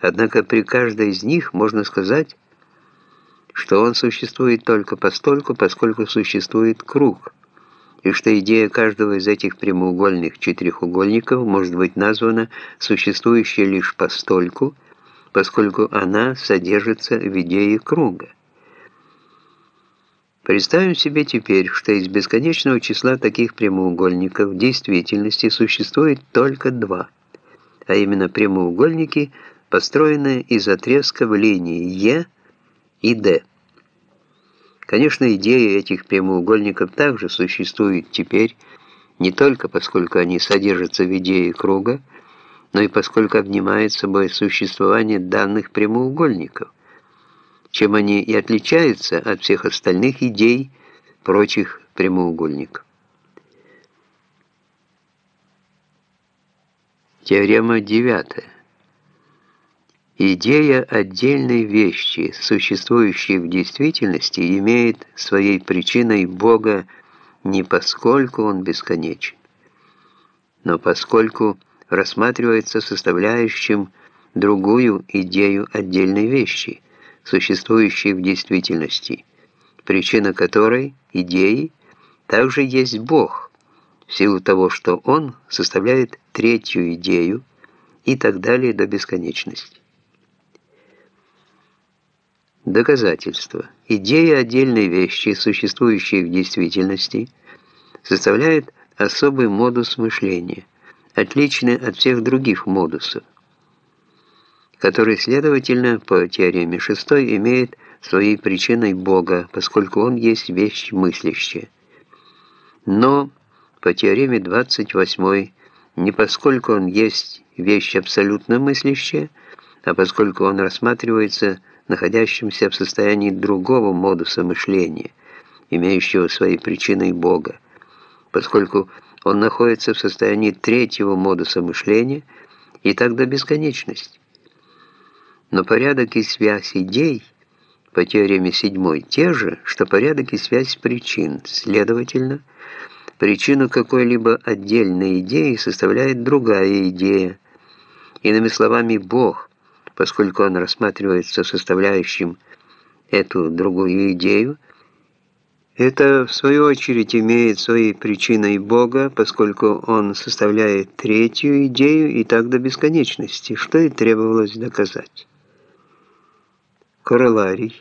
Однако при каждой из них можно сказать, что он существует только постольку, поскольку существует круг, и что идея каждого из этих прямоугольных четырехугольников может быть названа существующей лишь постольку, поскольку она содержится в идее круга. Представим себе теперь, что из бесконечного числа таких прямоугольников в действительности существует только два, а именно прямоугольники, построенные из отрезков линии Е и D. Конечно, идеи этих прямоугольников также существуют теперь, не только поскольку они содержатся в идее круга, но и поскольку обнимают собой существование данных прямоугольников, чем они и отличаются от всех остальных идей прочих прямоугольников. Теорема девятая. Идея отдельной вещи, существующей в действительности, имеет своей причиной Бога не поскольку Он бесконечен, но поскольку рассматривается составляющим другую идею отдельной вещи, существующей в действительности, причина которой, идеи, также есть Бог, в силу того, что Он составляет третью идею и так далее до бесконечности. Доказательство. Идея отдельной вещи, существующей в действительности, составляет особый модус мышления, отличный от всех других модусов, который, следовательно, по теореме шестой имеет своей причиной Бога, поскольку Он есть вещь мыслящая. Но по теореме 28 не поскольку Он есть вещь абсолютно мыслящая, а поскольку Он рассматривается находящимся в состоянии другого модуса мышления, имеющего своей причиной Бога, поскольку он находится в состоянии третьего модуса мышления и так до бесконечности. Но порядок и связь идей по теореме седьмой те же, что порядок и связь причин. Следовательно, причину какой-либо отдельной идеи составляет другая идея. Иными словами, Бог поскольку он рассматривается составляющим эту другую идею, это, в свою очередь, имеет своей причиной Бога, поскольку он составляет третью идею и так до бесконечности, что и требовалось доказать. Короларий.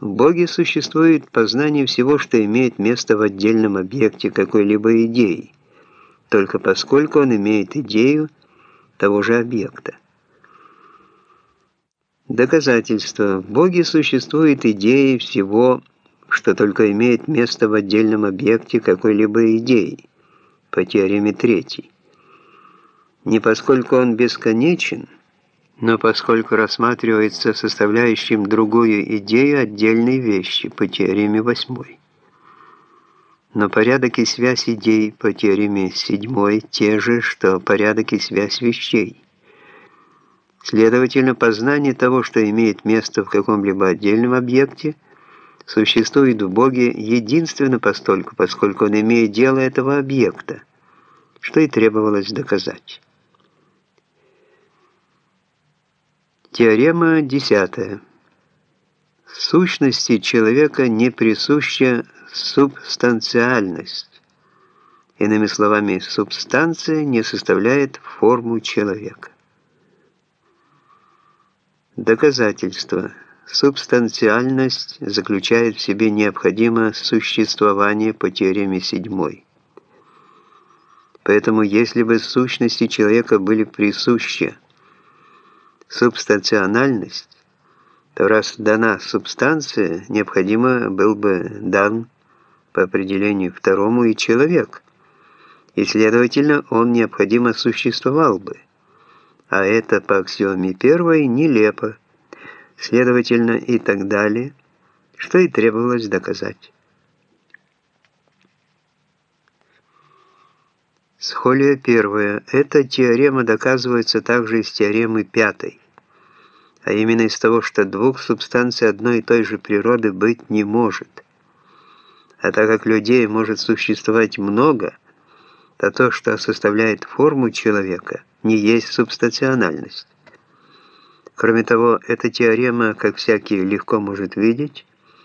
В Боге существует познание всего, что имеет место в отдельном объекте какой-либо идеи, только поскольку он имеет идею того же объекта. Доказательство. В Боге существует идеи всего, что только имеет место в отдельном объекте какой-либо идеи, по теореме третьей. Не поскольку он бесконечен, но поскольку рассматривается составляющим другую идею отдельной вещи, по теореме восьмой. Но порядок и связь идей по теореме седьмой те же, что порядок и связь вещей. Следовательно, познание того, что имеет место в каком-либо отдельном объекте, существует в Боге единственно постольку, поскольку он имеет дело этого объекта, что и требовалось доказать. Теорема десятая. Сущности человека не присуща субстанциальность. Иными словами, субстанция не составляет форму человека. Доказательство. Субстанциальность заключает в себе необходимое существование по теореме седьмой. Поэтому если бы сущности человека были присущи субстанциональность, то раз дана субстанция, необходимо был бы дан по определению второму и человек, и, следовательно, он необходимо существовал бы а это по аксиоме первой нелепо, следовательно и так далее, что и требовалось доказать. Схолия первая. Эта теорема доказывается также из теоремы пятой, а именно из того, что двух субстанций одной и той же природы быть не может. А так как людей может существовать много, то то, что составляет форму человека – не есть субстанциональность. Кроме того, эта теорема, как всякий легко может видеть,